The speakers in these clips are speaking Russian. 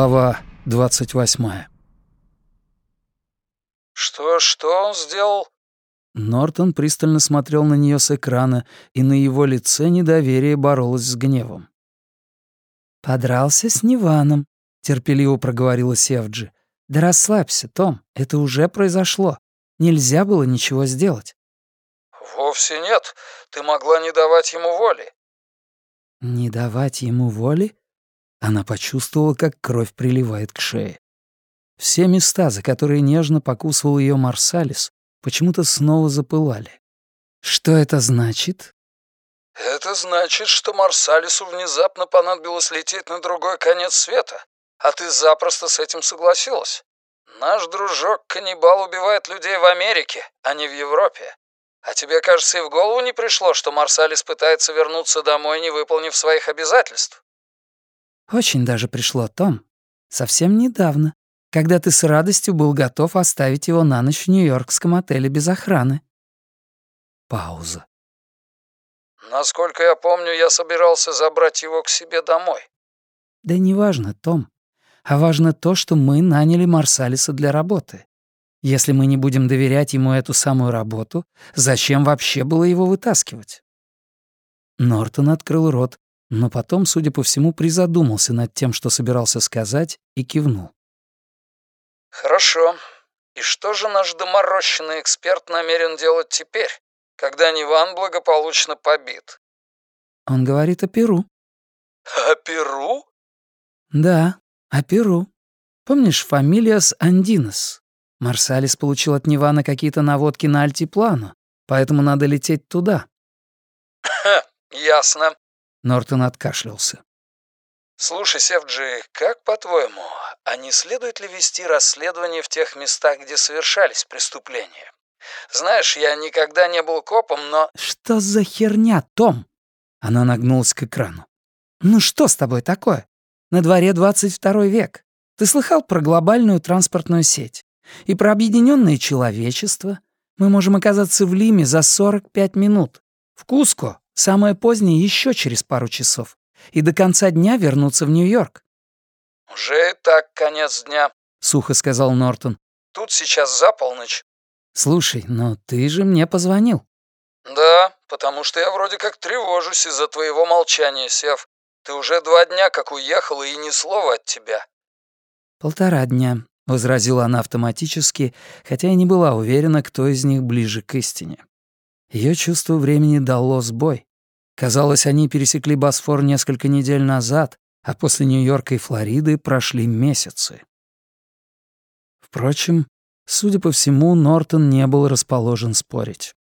Глава двадцать восьмая. «Что, что он сделал?» Нортон пристально смотрел на нее с экрана, и на его лице недоверие боролось с гневом. «Подрался с Ниваном», — терпеливо проговорила Севджи. «Да расслабься, Том, это уже произошло. Нельзя было ничего сделать». «Вовсе нет. Ты могла не давать ему воли». «Не давать ему воли?» Она почувствовала, как кровь приливает к шее. Все места, за которые нежно покусывал ее Марсалис, почему-то снова запылали. Что это значит? Это значит, что Марсалису внезапно понадобилось лететь на другой конец света, а ты запросто с этим согласилась. Наш дружок-каннибал убивает людей в Америке, а не в Европе. А тебе, кажется, и в голову не пришло, что Марсалис пытается вернуться домой, не выполнив своих обязательств? Очень даже пришло, Том. Совсем недавно, когда ты с радостью был готов оставить его на ночь в нью-йоркском отеле без охраны. Пауза. Насколько я помню, я собирался забрать его к себе домой. Да неважно, Том. А важно то, что мы наняли Марсалиса для работы. Если мы не будем доверять ему эту самую работу, зачем вообще было его вытаскивать? Нортон открыл рот, но потом, судя по всему, призадумался над тем, что собирался сказать, и кивнул. «Хорошо. И что же наш доморощенный эксперт намерен делать теперь, когда Ниван благополучно побит?» «Он говорит о Перу». «О Перу?» «Да, о Перу. Помнишь, фамилиас Андинос? Марсалис получил от Нивана какие-то наводки на альтиплану, поэтому надо лететь туда». «Ясно. Нортон откашлялся. «Слушай, Севджи, как по-твоему, а не следует ли вести расследование в тех местах, где совершались преступления? Знаешь, я никогда не был копом, но...» «Что за херня, Том?» Она нагнулась к экрану. «Ну что с тобой такое? На дворе 22 век. Ты слыхал про глобальную транспортную сеть? И про объединенное человечество? Мы можем оказаться в Лиме за 45 минут. В Куско Самое позднее еще через пару часов. И до конца дня вернуться в Нью-Йорк. «Уже и так конец дня», — сухо сказал Нортон. «Тут сейчас за полночь». «Слушай, но ты же мне позвонил». «Да, потому что я вроде как тревожусь из-за твоего молчания, Сев. Ты уже два дня как уехала, и ни слова от тебя». «Полтора дня», — возразила она автоматически, хотя и не была уверена, кто из них ближе к истине. Ее чувство времени дало сбой. Казалось, они пересекли Босфор несколько недель назад, а после Нью-Йорка и Флориды прошли месяцы. Впрочем, судя по всему, Нортон не был расположен спорить.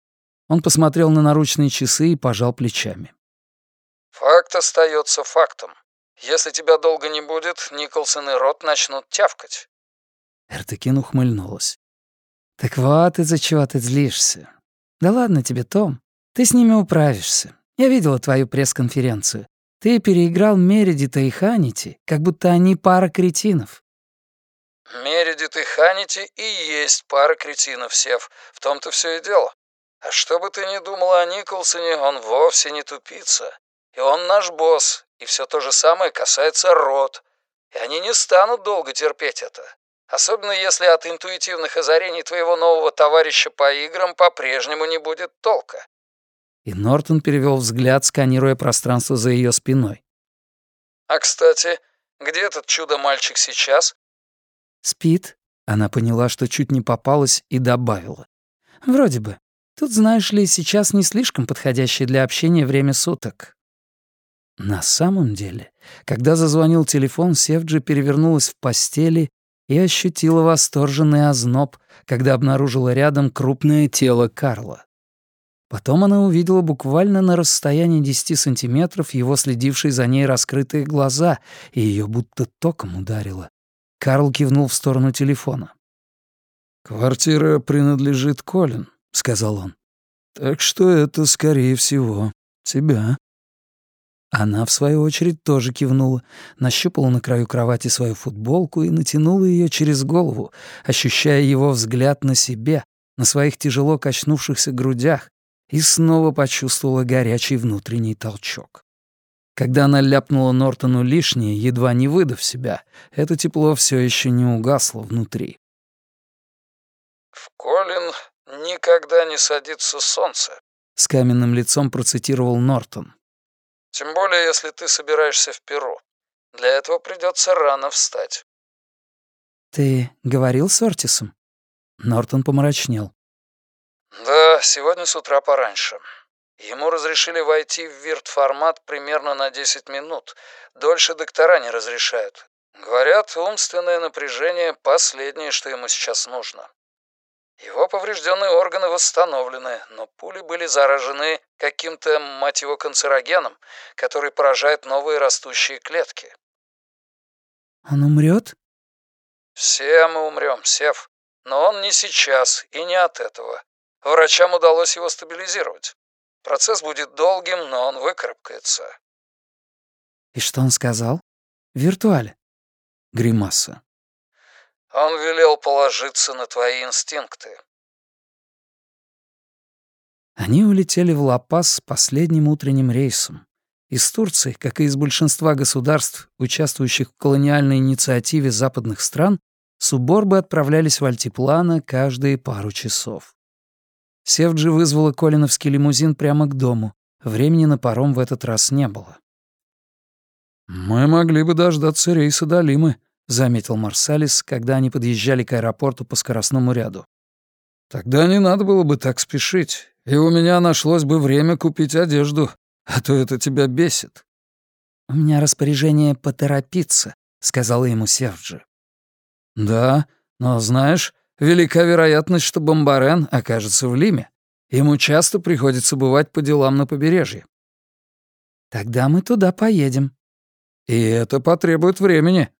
Он посмотрел на наручные часы и пожал плечами. «Факт остается фактом. Если тебя долго не будет, Николсон и Рот начнут тявкать». Эртекин ухмыльнулась. «Так вот из-за чего ты злишься. Да ладно тебе, Том. Ты с ними управишься. Я видела твою пресс-конференцию. Ты переиграл Мередита и Ханити, как будто они пара кретинов». «Мередит и Ханити и есть пара кретинов, Сев. В том-то все и дело. А что бы ты ни думала о Николсоне, он вовсе не тупица. И он наш босс, и все то же самое касается Рот. И они не станут долго терпеть это. Особенно если от интуитивных озарений твоего нового товарища по играм по-прежнему не будет толка. И Нортон перевел взгляд, сканируя пространство за ее спиной. «А, кстати, где этот чудо-мальчик сейчас?» «Спит». Она поняла, что чуть не попалась, и добавила. «Вроде бы. Тут, знаешь ли, сейчас не слишком подходящее для общения время суток». На самом деле, когда зазвонил телефон, Севджи перевернулась в постели и ощутила восторженный озноб, когда обнаружила рядом крупное тело Карла. Потом она увидела буквально на расстоянии 10 сантиметров его следившие за ней раскрытые глаза, и ее будто током ударило. Карл кивнул в сторону телефона. «Квартира принадлежит Колин», — сказал он. «Так что это, скорее всего, тебя». Она, в свою очередь, тоже кивнула, нащупала на краю кровати свою футболку и натянула ее через голову, ощущая его взгляд на себе, на своих тяжело качнувшихся грудях, и снова почувствовала горячий внутренний толчок. Когда она ляпнула Нортону лишнее, едва не выдав себя, это тепло все еще не угасло внутри. «В Колин никогда не садится солнце», — с каменным лицом процитировал Нортон. «Тем более, если ты собираешься в Перу. Для этого придется рано встать». «Ты говорил с Ортисом?» Нортон помрачнел. «Да, сегодня с утра пораньше. Ему разрешили войти в вирт-формат примерно на 10 минут. Дольше доктора не разрешают. Говорят, умственное напряжение — последнее, что ему сейчас нужно. Его поврежденные органы восстановлены, но пули были заражены каким-то, мать его, канцерогеном, который поражает новые растущие клетки. «Он умрет? «Все мы умрем, Сев. Но он не сейчас и не от этого. Врачам удалось его стабилизировать. Процесс будет долгим, но он выкарабкается. И что он сказал? В виртуале. Гримаса. Он велел положиться на твои инстинкты. Они улетели в Ла-Пас последним утренним рейсом. Из Турции, как и из большинства государств, участвующих в колониальной инициативе западных стран, суборбы отправлялись в Альтиплано каждые пару часов. Севджи вызвала колиновский лимузин прямо к дому. Времени на паром в этот раз не было. «Мы могли бы дождаться рейса до Лимы», — заметил Марсалис, когда они подъезжали к аэропорту по скоростному ряду. «Тогда не надо было бы так спешить, и у меня нашлось бы время купить одежду, а то это тебя бесит». «У меня распоряжение поторопиться», — сказала ему Севджи. «Да, но знаешь, велика вероятность, что Бомбарен окажется в Лиме. Ему часто приходится бывать по делам на побережье. Тогда мы туда поедем. И это потребует времени.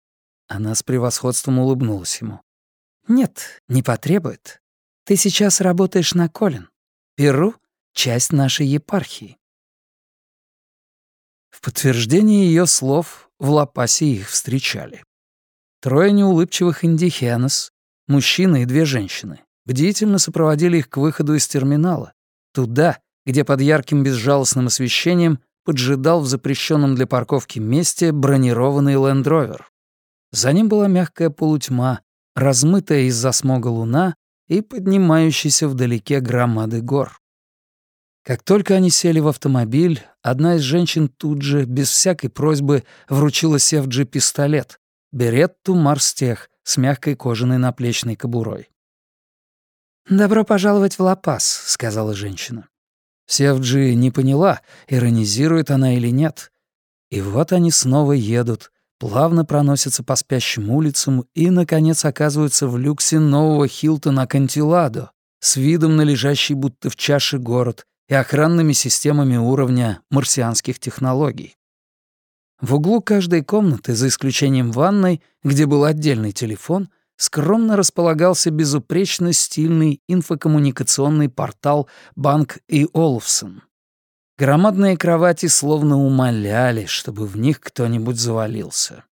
Она с превосходством улыбнулась ему. Нет, не потребует. Ты сейчас работаешь на Колин. Перу — часть нашей епархии. В подтверждение ее слов в Лапасе их встречали. Трое неулыбчивых индихенос, Мужчина и две женщины бдительно сопроводили их к выходу из терминала, туда, где под ярким безжалостным освещением поджидал в запрещенном для парковки месте бронированный лендровер. За ним была мягкая полутьма, размытая из-за смога луна и поднимающаяся вдалеке громады гор. Как только они сели в автомобиль, одна из женщин тут же, без всякой просьбы, вручила Севджи пистолет, беретту Марстех, с мягкой кожаной наплечной кобурой. «Добро пожаловать в Ла-Пас», — сказала женщина. Севджи не поняла, иронизирует она или нет. И вот они снова едут, плавно проносятся по спящим улицам и, наконец, оказываются в люксе нового Хилтона Кантиладо с видом на лежащий будто в чаше город и охранными системами уровня марсианских технологий. В углу каждой комнаты, за исключением ванной, где был отдельный телефон, скромно располагался безупречно стильный инфокоммуникационный портал «Банк и Олфсон». Громадные кровати словно умоляли, чтобы в них кто-нибудь завалился.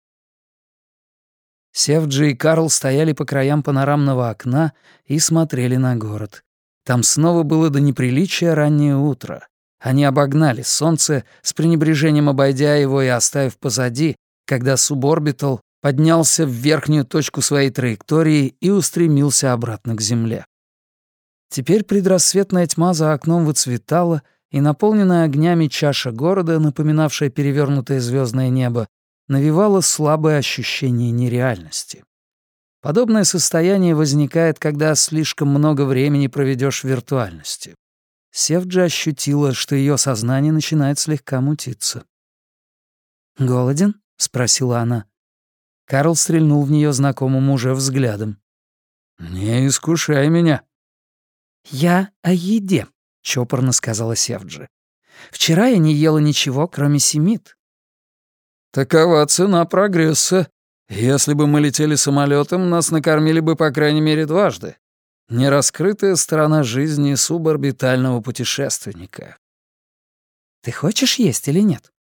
Севджи и Карл стояли по краям панорамного окна и смотрели на город. Там снова было до неприличия раннее утро. Они обогнали Солнце, с пренебрежением обойдя его и оставив позади, когда суборбитал поднялся в верхнюю точку своей траектории и устремился обратно к Земле. Теперь предрассветная тьма за окном выцветала, и наполненная огнями чаша города, напоминавшая перевернутое звездное небо, навевала слабое ощущение нереальности. Подобное состояние возникает, когда слишком много времени проведешь в виртуальности. Севджи ощутила, что ее сознание начинает слегка мутиться. «Голоден?» — спросила она. Карл стрельнул в нее знакомым уже взглядом. «Не искушай меня». «Я о еде», — чопорно сказала Севджи. «Вчера я не ела ничего, кроме семит». «Такова цена прогресса. Если бы мы летели самолетом, нас накормили бы по крайней мере дважды. Нераскрытая сторона жизни суборбитального путешественника. Ты хочешь есть или нет?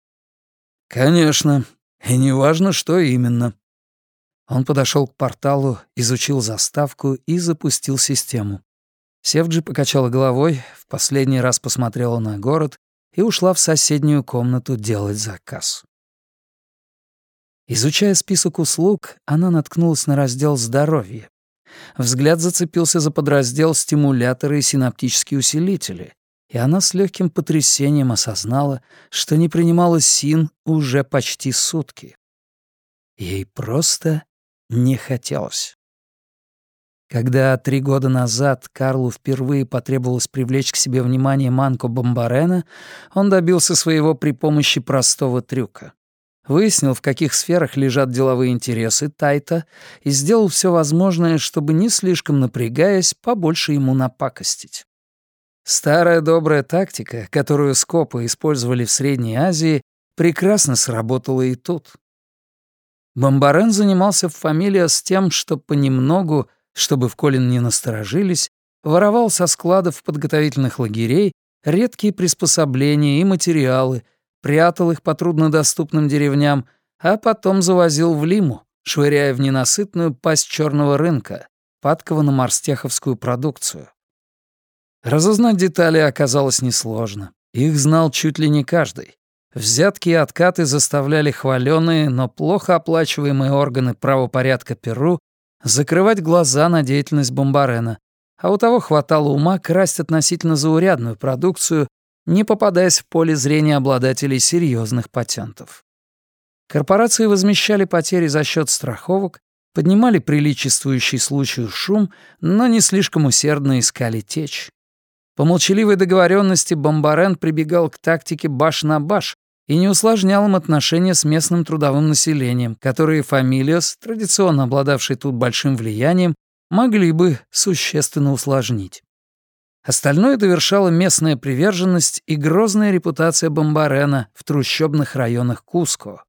Конечно. И неважно, что именно. Он подошел к порталу, изучил заставку и запустил систему. Севджи покачала головой, в последний раз посмотрела на город и ушла в соседнюю комнату делать заказ. Изучая список услуг, она наткнулась на раздел «Здоровье». Взгляд зацепился за подраздел «Стимуляторы и синаптические усилители», и она с легким потрясением осознала, что не принимала СИН уже почти сутки. Ей просто не хотелось. Когда три года назад Карлу впервые потребовалось привлечь к себе внимание Манко Бомбарена, он добился своего при помощи простого трюка. Выяснил, в каких сферах лежат деловые интересы Тайта, и сделал все возможное, чтобы, не слишком напрягаясь, побольше ему напакостить. Старая добрая тактика, которую скопы использовали в Средней Азии, прекрасно сработала и тут. Бомбарен занимался в фамилия с тем, что понемногу чтобы в Колин не насторожились, воровал со складов подготовительных лагерей редкие приспособления и материалы, прятал их по труднодоступным деревням, а потом завозил в Лиму, швыряя в ненасытную пасть черного рынка, падкого на морстеховскую продукцию. Разузнать детали оказалось несложно. Их знал чуть ли не каждый. Взятки и откаты заставляли хваленые, но плохо оплачиваемые органы правопорядка Перу закрывать глаза на деятельность Бомбарена, а у того хватало ума красть относительно заурядную продукцию, не попадаясь в поле зрения обладателей серьезных патентов. Корпорации возмещали потери за счет страховок, поднимали приличествующий случаю шум, но не слишком усердно искали течь. По молчаливой договоренности Бомбарен прибегал к тактике баш на баш, и не усложнял им отношения с местным трудовым населением, которые фамилиос, традиционно обладавшие тут большим влиянием, могли бы существенно усложнить. Остальное довершала местная приверженность и грозная репутация Бомбарена в трущобных районах Куско.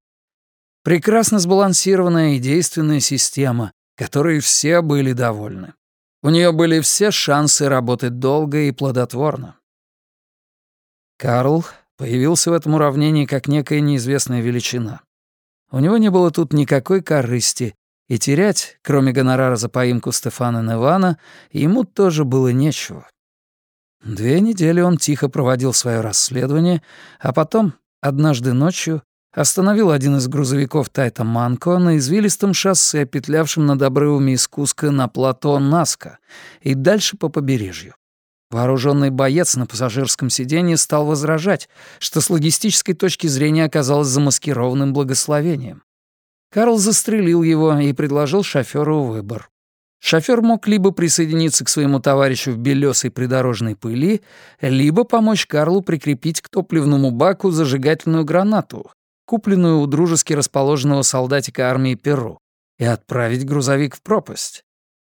Прекрасно сбалансированная и действенная система, которой все были довольны. У нее были все шансы работать долго и плодотворно. Карл появился в этом уравнении как некая неизвестная величина. У него не было тут никакой корысти, и терять, кроме гонорара за поимку Стефана Невана, ему тоже было нечего. Две недели он тихо проводил свое расследование, а потом, однажды ночью, остановил один из грузовиков Тайта Манко на извилистом шоссе, петлявшем над обрывами из Куска на плато Наска и дальше по побережью. Вооруженный боец на пассажирском сиденье стал возражать, что с логистической точки зрения оказалось замаскированным благословением. Карл застрелил его и предложил шофёру выбор. Шофёр мог либо присоединиться к своему товарищу в белесой придорожной пыли, либо помочь Карлу прикрепить к топливному баку зажигательную гранату, купленную у дружески расположенного солдатика армии Перу, и отправить грузовик в пропасть.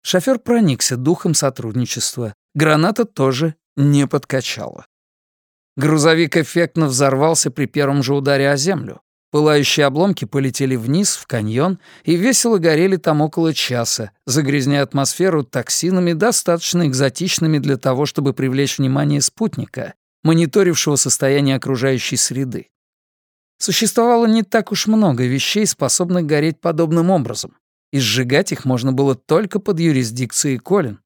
Шофёр проникся духом сотрудничества, Граната тоже не подкачала. Грузовик эффектно взорвался при первом же ударе о землю. Пылающие обломки полетели вниз, в каньон, и весело горели там около часа, загрязняя атмосферу токсинами, достаточно экзотичными для того, чтобы привлечь внимание спутника, мониторившего состояние окружающей среды. Существовало не так уж много вещей, способных гореть подобным образом, и сжигать их можно было только под юрисдикцией Колин.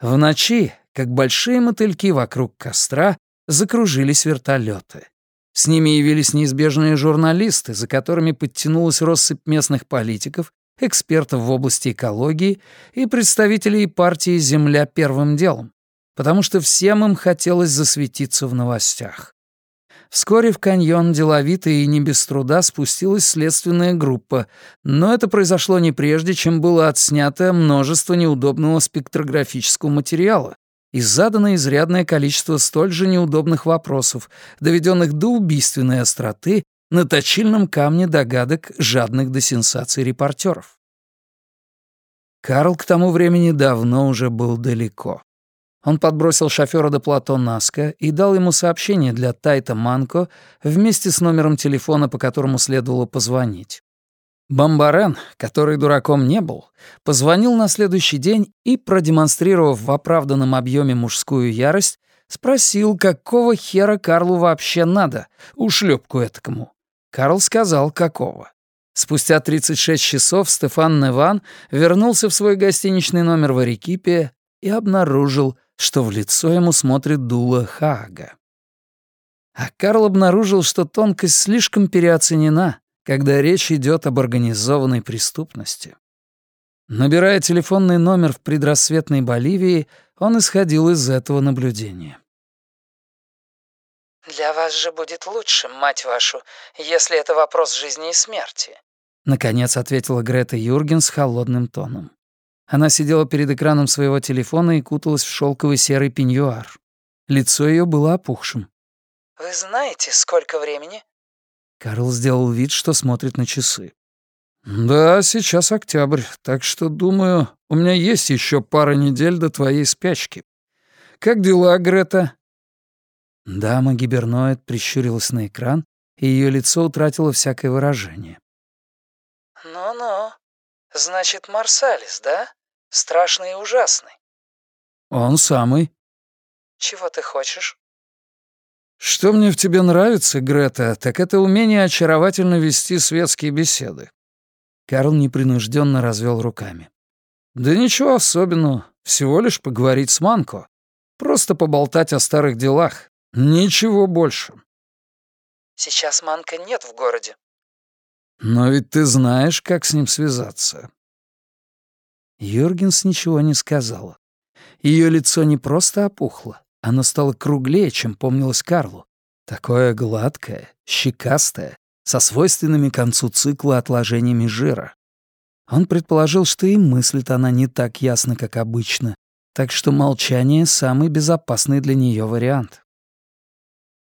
В ночи, как большие мотыльки вокруг костра, закружились вертолеты. С ними явились неизбежные журналисты, за которыми подтянулась россыпь местных политиков, экспертов в области экологии и представителей партии «Земля первым делом», потому что всем им хотелось засветиться в новостях. Вскоре в каньон деловито и не без труда спустилась следственная группа, но это произошло не прежде, чем было отснято множество неудобного спектрографического материала и задано изрядное количество столь же неудобных вопросов, доведенных до убийственной остроты на точильном камне догадок жадных до сенсаций репортеров. Карл к тому времени давно уже был далеко. Он подбросил шофера до плато Наска и дал ему сообщение для Тайта Манко вместе с номером телефона, по которому следовало позвонить. Бомбарен, который дураком не был, позвонил на следующий день и, продемонстрировав в оправданном объеме мужскую ярость, спросил, какого хера Карлу вообще надо, ушлепку этакому. Карл сказал, какого. Спустя 36 часов Стефан Неван вернулся в свой гостиничный номер в Арекипе и обнаружил, что в лицо ему смотрит дуло Хаага. А Карл обнаружил, что тонкость слишком переоценена, когда речь идет об организованной преступности. Набирая телефонный номер в предрассветной Боливии, он исходил из этого наблюдения. «Для вас же будет лучше, мать вашу, если это вопрос жизни и смерти», Наконец ответила Грета Юрген с холодным тоном. Она сидела перед экраном своего телефона и куталась в шелковый серый пеньюар. Лицо ее было опухшим. «Вы знаете, сколько времени?» Карл сделал вид, что смотрит на часы. «Да, сейчас октябрь, так что, думаю, у меня есть еще пара недель до твоей спячки. Как дела, Грета?» Дама гиберноид прищурилась на экран, и ее лицо утратило всякое выражение. «Ну-ну. Значит, Марсалис, да? Страшный и ужасный». «Он самый». «Чего ты хочешь?» «Что мне в тебе нравится, Грета, так это умение очаровательно вести светские беседы». Карл непринужденно развел руками. «Да ничего особенного, всего лишь поговорить с Манко. Просто поболтать о старых делах. Ничего больше». «Сейчас Манка нет в городе». «Но ведь ты знаешь, как с ним связаться». Юргенс ничего не сказала. Ее лицо не просто опухло, оно стало круглее, чем помнилось Карлу. Такое гладкое, щекастое, со свойственными концу цикла отложениями жира. Он предположил, что и мыслит она не так ясно, как обычно, так что молчание — самый безопасный для нее вариант.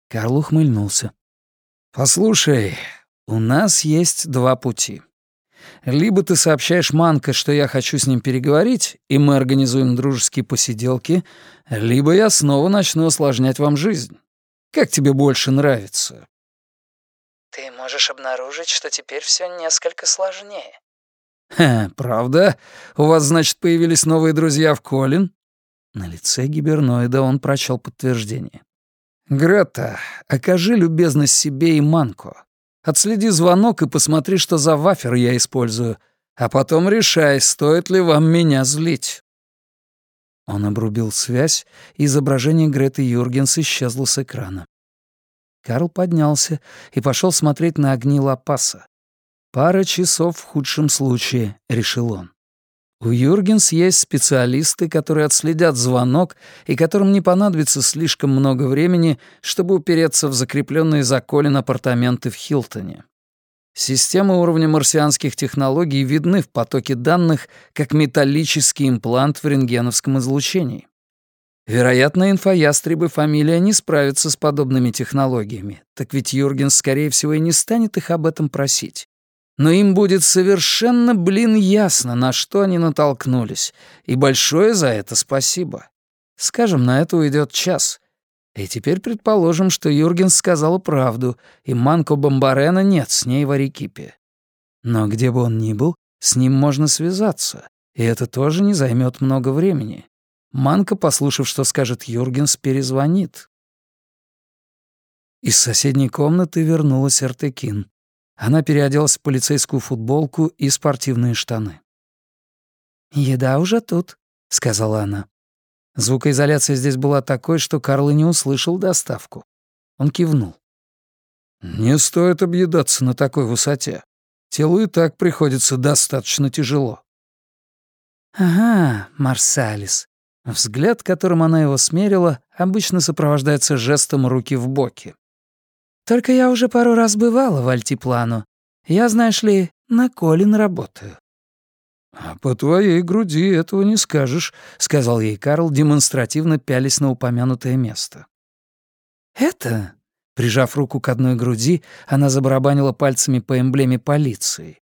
Карл ухмыльнулся. «Послушай, у нас есть два пути. Либо ты сообщаешь Манко, что я хочу с ним переговорить, и мы организуем дружеские посиделки, либо я снова начну усложнять вам жизнь. Как тебе больше нравится?» «Ты можешь обнаружить, что теперь все несколько сложнее». «Ха, правда? У вас, значит, появились новые друзья в Колин?» На лице гиберноида он прочел подтверждение. «Грета, окажи любезность себе и Манко. Отследи звонок и посмотри, что за вафер я использую, а потом решай, стоит ли вам меня злить». Он обрубил связь, и изображение Греты Юргенс исчезло с экрана. Карл поднялся и пошел смотреть на огни Лапаса. «Пара часов в худшем случае», — решил он. У Юргенс есть специалисты, которые отследят звонок и которым не понадобится слишком много времени, чтобы упереться в закрепленные за Колин апартаменты в Хилтоне. Системы уровня марсианских технологий видны в потоке данных как металлический имплант в рентгеновском излучении. Вероятно, инфоястребы фамилия не справится с подобными технологиями, так ведь Юргенс, скорее всего, и не станет их об этом просить. Но им будет совершенно, блин, ясно, на что они натолкнулись, и большое за это спасибо. Скажем, на это уйдет час. И теперь предположим, что Юргенс сказала правду, и Манко Бомбарена нет с ней в Арекипе. Но где бы он ни был, с ним можно связаться, и это тоже не займет много времени. Манка, послушав, что скажет Юргенс, перезвонит. Из соседней комнаты вернулась Артекин. Она переоделась в полицейскую футболку и спортивные штаны. «Еда уже тут», — сказала она. Звукоизоляция здесь была такой, что Карл и не услышал доставку. Он кивнул. «Не стоит объедаться на такой высоте. Телу и так приходится достаточно тяжело». «Ага, Марсалис». Взгляд, которым она его смерила, обычно сопровождается жестом руки в боки. Только я уже пару раз бывала в Альтиплану. Я, знаешь ли, на Колин работаю». «А по твоей груди этого не скажешь», — сказал ей Карл, демонстративно пялись на упомянутое место. «Это...» — прижав руку к одной груди, она забарабанила пальцами по эмблеме полиции.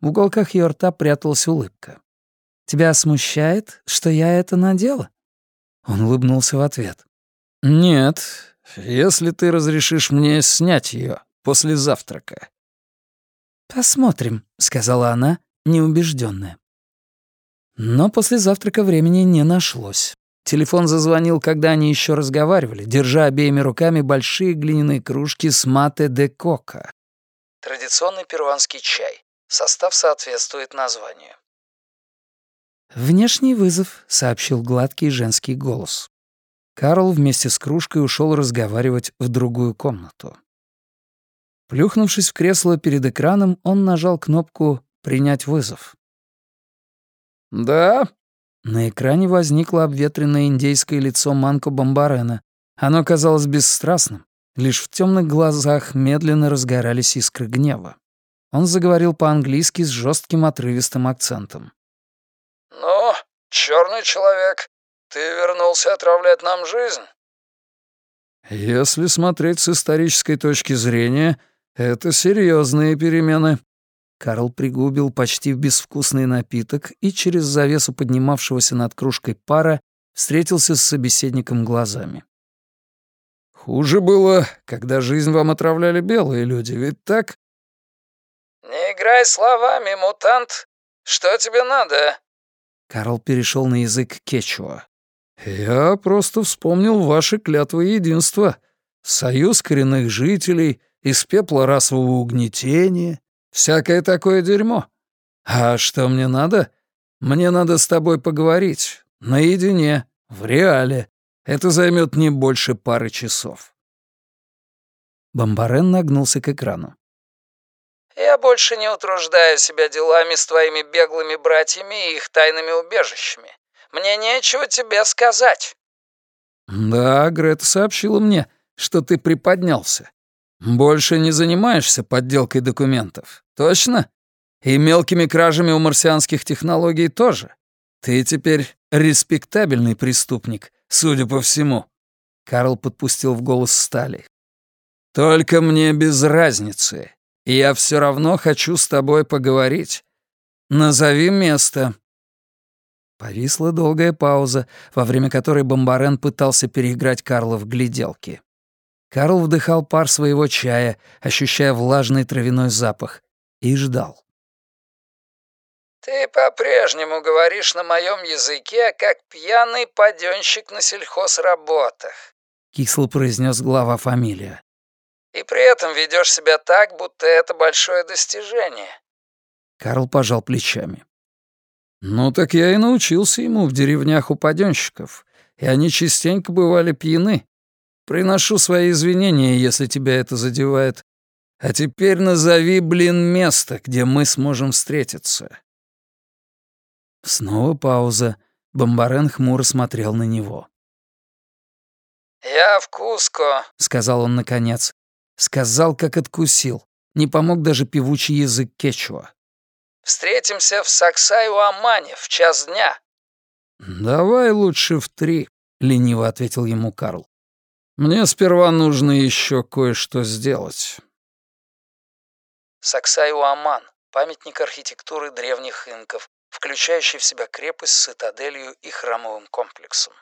В уголках ее рта пряталась улыбка. «Тебя смущает, что я это надела?» Он улыбнулся в ответ. «Нет, если ты разрешишь мне снять ее после завтрака». «Посмотрим», — сказала она, неубежденная. Но после завтрака времени не нашлось. Телефон зазвонил, когда они еще разговаривали, держа обеими руками большие глиняные кружки с мате де кока. Традиционный перуанский чай. Состав соответствует названию. «Внешний вызов», — сообщил гладкий женский голос. Карл вместе с кружкой ушел разговаривать в другую комнату. Плюхнувшись в кресло перед экраном, он нажал кнопку «Принять вызов». «Да?» На экране возникло обветренное индейское лицо Манко Бомбарена. Оно казалось бесстрастным, лишь в темных глазах медленно разгорались искры гнева. Он заговорил по-английски с жестким отрывистым акцентом. «Ну, черный человек, ты вернулся отравлять нам жизнь?» «Если смотреть с исторической точки зрения, это серьезные перемены». Карл пригубил почти безвкусный напиток и через завесу поднимавшегося над кружкой пара встретился с собеседником глазами. «Хуже было, когда жизнь вам отравляли белые люди, ведь так?» «Не играй словами, мутант. Что тебе надо?» Карл перешел на язык кечуа. «Я просто вспомнил ваши клятвы единства. Союз коренных жителей, из пепла расового угнетения, всякое такое дерьмо. А что мне надо? Мне надо с тобой поговорить. Наедине, в реале. Это займет не больше пары часов». Бомбарен нагнулся к экрану. Я больше не утруждаю себя делами с твоими беглыми братьями и их тайными убежищами. Мне нечего тебе сказать». «Да, Грета сообщила мне, что ты приподнялся. Больше не занимаешься подделкой документов, точно? И мелкими кражами у марсианских технологий тоже. Ты теперь респектабельный преступник, судя по всему». Карл подпустил в голос стали. «Только мне без разницы, я все равно хочу с тобой поговорить. Назови место». Повисла долгая пауза, во время которой Бомбарен пытался переиграть Карла в гляделки. Карл вдыхал пар своего чая, ощущая влажный травяной запах, и ждал. «Ты по-прежнему говоришь на моем языке, как пьяный паденщик на сельхозработах», — кисло произнес глава фамилия. И при этом ведешь себя так, будто это большое достижение». Карл пожал плечами. «Ну так я и научился ему в деревнях у паденщиков, и они частенько бывали пьяны. Приношу свои извинения, если тебя это задевает. А теперь назови, блин, место, где мы сможем встретиться». Снова пауза. Бомбарен хмуро смотрел на него. «Я в Куско», — сказал он наконец. Сказал, как откусил. Не помог даже певучий язык кечуа. «Встретимся в Саксаю-Амане в час дня». «Давай лучше в три», — лениво ответил ему Карл. «Мне сперва нужно еще кое-что сделать». Саксаю-Аман — памятник архитектуры древних инков, включающий в себя крепость с цитаделью и храмовым комплексом.